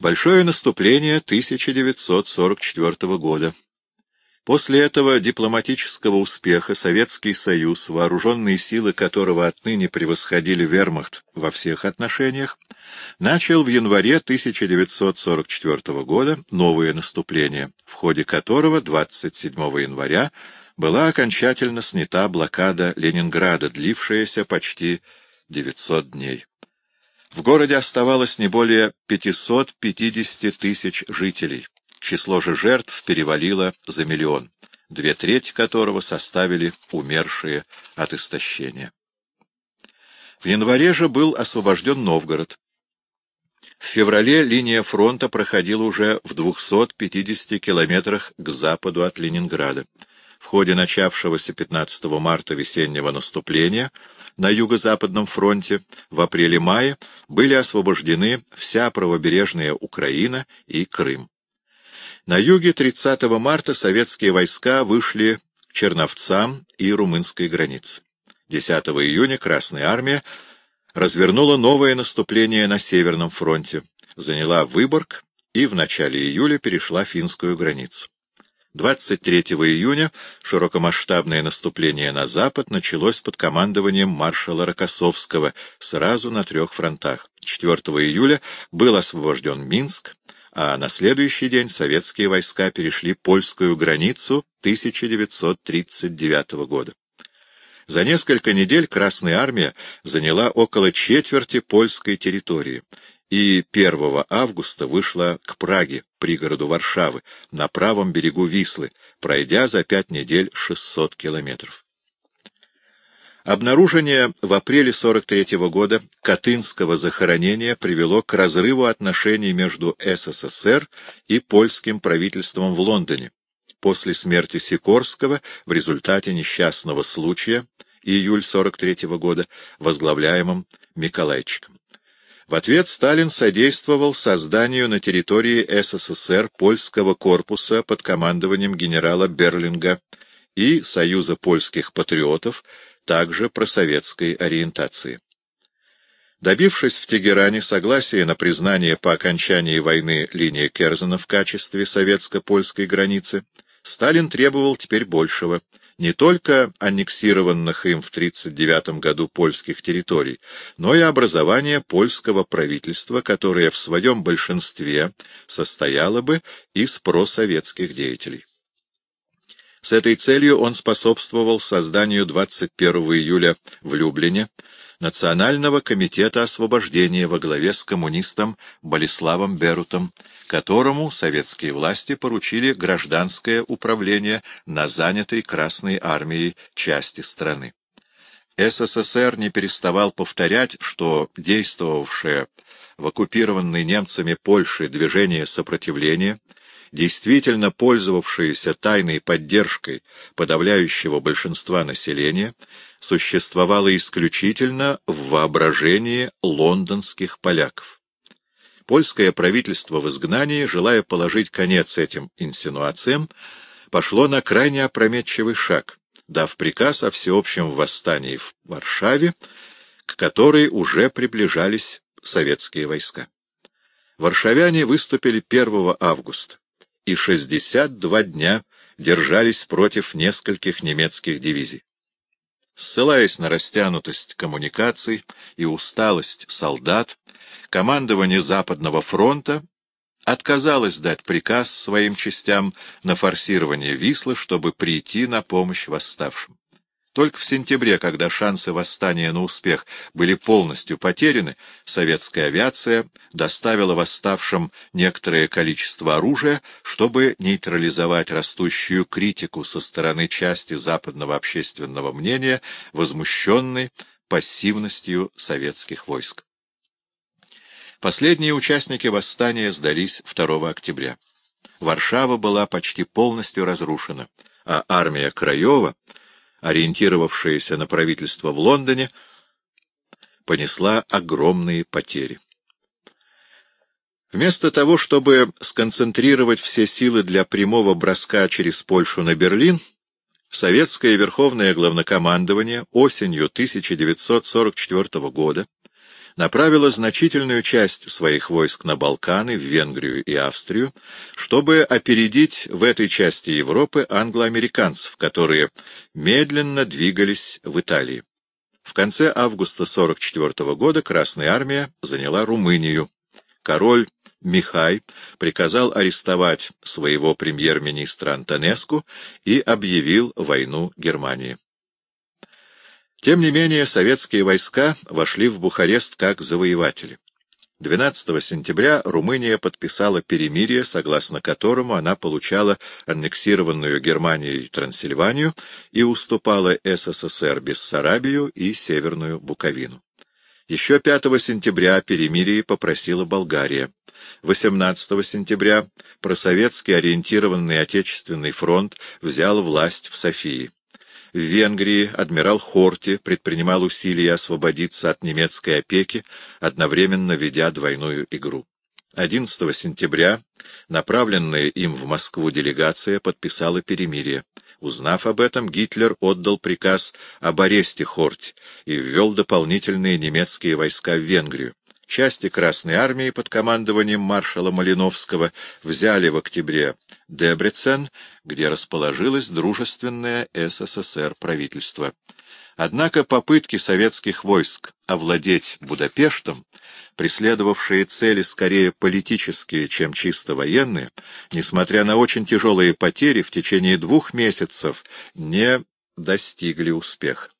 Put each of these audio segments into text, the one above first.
Большое наступление 1944 года. После этого дипломатического успеха Советский Союз, вооруженные силы которого отныне превосходили вермахт во всех отношениях, начал в январе 1944 года новое наступление, в ходе которого 27 января была окончательно снята блокада Ленинграда, длившаяся почти 900 дней. В городе оставалось не более 550 тысяч жителей. Число же жертв перевалило за миллион, две трети которого составили умершие от истощения. В январе же был освобожден Новгород. В феврале линия фронта проходила уже в 250 километрах к западу от Ленинграда. В ходе начавшегося 15 марта весеннего наступления на Юго-Западном фронте в апреле-мае были освобождены вся правобережная Украина и Крым. На юге 30 марта советские войска вышли к Черновцам и румынской границе. 10 июня Красная Армия развернула новое наступление на Северном фронте, заняла Выборг и в начале июля перешла финскую границу. 23 июня широкомасштабное наступление на запад началось под командованием маршала Рокоссовского сразу на трех фронтах. 4 июля был освобожден Минск, а на следующий день советские войска перешли польскую границу 1939 года. За несколько недель Красная Армия заняла около четверти польской территории и 1 августа вышла к Праге, пригороду Варшавы, на правом берегу Вислы, пройдя за пять недель 600 километров. Обнаружение в апреле 43 -го года Катынского захоронения привело к разрыву отношений между СССР и польским правительством в Лондоне. После смерти Сикорского в результате несчастного случая, июль 43 -го года, возглавляемым Миколайчиком. В ответ Сталин содействовал созданию на территории СССР польского корпуса под командованием генерала Берлинга и Союза польских патриотов, также просоветской ориентации. Добившись в Тегеране согласия на признание по окончании войны линии Керзена в качестве советско-польской границы, Сталин требовал теперь большего, не только аннексированных им в 1939 году польских территорий, но и образования польского правительства, которое в своем большинстве состояло бы из просоветских деятелей. С этой целью он способствовал созданию 21 июля в Люблине Национального комитета освобождения во главе с коммунистом Болеславом Берутом, которому советские власти поручили гражданское управление на занятой Красной армией части страны. СССР не переставал повторять, что действовавшее в оккупированной немцами Польше движение сопротивления — действительно пользовавшиеся тайной поддержкой подавляющего большинства населения, существовало исключительно в воображении лондонских поляков. Польское правительство в изгнании, желая положить конец этим инсинуациям, пошло на крайне опрометчивый шаг, дав приказ о всеобщем восстании в Варшаве, к которой уже приближались советские войска. Варшавяне выступили 1 августа и 62 дня держались против нескольких немецких дивизий. Ссылаясь на растянутость коммуникаций и усталость солдат, командование Западного фронта отказалось дать приказ своим частям на форсирование Вислы, чтобы прийти на помощь восставшим. Только в сентябре, когда шансы восстания на успех были полностью потеряны, советская авиация доставила восставшим некоторое количество оружия, чтобы нейтрализовать растущую критику со стороны части западного общественного мнения, возмущенной пассивностью советских войск. Последние участники восстания сдались 2 октября. Варшава была почти полностью разрушена, а армия Краева — ориентировавшаяся на правительство в Лондоне, понесла огромные потери. Вместо того, чтобы сконцентрировать все силы для прямого броска через Польшу на Берлин, советское Верховное Главнокомандование осенью 1944 года направила значительную часть своих войск на Балканы, в Венгрию и Австрию, чтобы опередить в этой части Европы англоамериканцев, которые медленно двигались в Италии. В конце августа 44 года Красная Армия заняла Румынию. Король Михай приказал арестовать своего премьер-министра Антонеску и объявил войну Германии. Тем не менее, советские войска вошли в Бухарест как завоеватели. 12 сентября Румыния подписала перемирие, согласно которому она получала аннексированную Германией Трансильванию и уступала СССР Бессарабию и Северную Буковину. Еще 5 сентября перемирие попросила Болгария. 18 сентября просоветский ориентированный Отечественный фронт взял власть в Софии. В Венгрии адмирал Хорти предпринимал усилия освободиться от немецкой опеки, одновременно ведя двойную игру. 11 сентября направленная им в Москву делегация подписала перемирие. Узнав об этом, Гитлер отдал приказ об аресте Хорти и ввел дополнительные немецкие войска в Венгрию. Части Красной Армии под командованием маршала Малиновского взяли в октябре Дебрецен, где расположилось дружественное СССР правительство. Однако попытки советских войск овладеть Будапештом, преследовавшие цели скорее политические, чем чисто военные, несмотря на очень тяжелые потери, в течение двух месяцев не достигли успеха.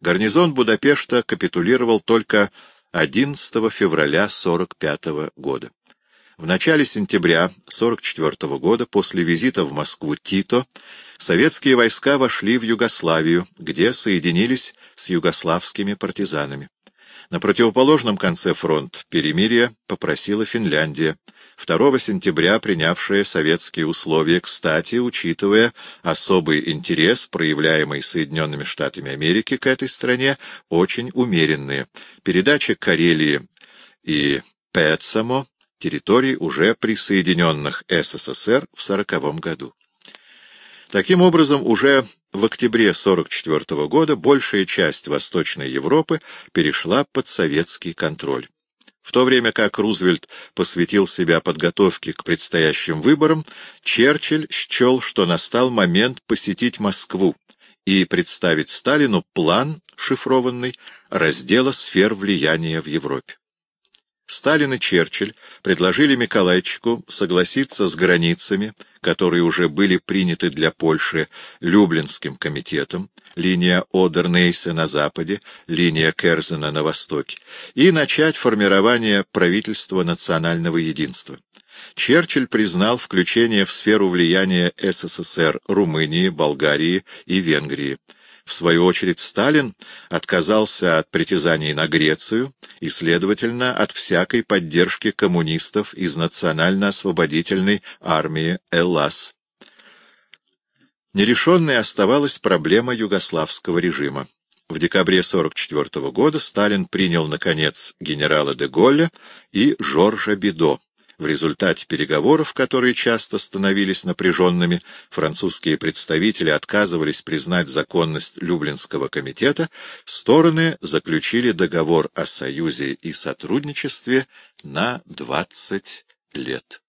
Гарнизон Будапешта капитулировал только 11 февраля 1945 года. В начале сентября 1944 года, после визита в Москву Тито, советские войска вошли в Югославию, где соединились с югославскими партизанами. На противоположном конце фронта перемирие попросила Финляндия, 2 сентября принявшая советские условия, кстати, учитывая особый интерес, проявляемый Соединенными Штатами Америки к этой стране, очень умеренные. Передача Карелии и Петсамо территорий, уже присоединенных СССР в 1940 году. Таким образом, уже в октябре 1944 года большая часть Восточной Европы перешла под советский контроль. В то время как Рузвельт посвятил себя подготовке к предстоящим выборам, Черчилль счел, что настал момент посетить Москву и представить Сталину план, шифрованный, раздела сфер влияния в Европе. Сталин и Черчилль предложили Миколайчику согласиться с границами, которые уже были приняты для Польши Люблинским комитетом, линия Одернейса на западе, линия Керзена на востоке, и начать формирование правительства национального единства. Черчилль признал включение в сферу влияния СССР Румынии, Болгарии и Венгрии. В свою очередь Сталин отказался от притязаний на Грецию и, следовательно, от всякой поддержки коммунистов из национально-освободительной армии ЭЛАС. Нерешенной оставалась проблема югославского режима. В декабре 1944 года Сталин принял, наконец, генерала де Голля и Жоржа Бидо. В результате переговоров, которые часто становились напряженными, французские представители отказывались признать законность Люблинского комитета, стороны заключили договор о союзе и сотрудничестве на 20 лет.